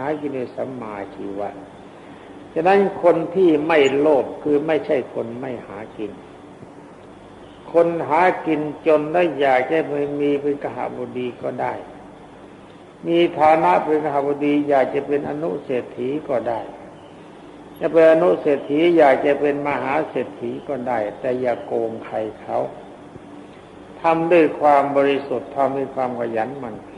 หากินในสัมมาชีวะ ฉะนั้นคนที่ไม่โลภคือไม่ใช่คนไม่หากิน คนหากินจนได้อยากจะไม่มีเป็นกหบดีก็ได้ มีฐานะเป็นกหบดี อยากจะเป็นอนุเศรษฐีก็ได้ จะเป็นอนุเศรษฐีอยากจะเป็นมหาเศรษฐีก็ได้ แต่อย่าโกงใครเขาทำด้วยความบริสุทธิ์ทำด้วยความขยันหมั่นเพียร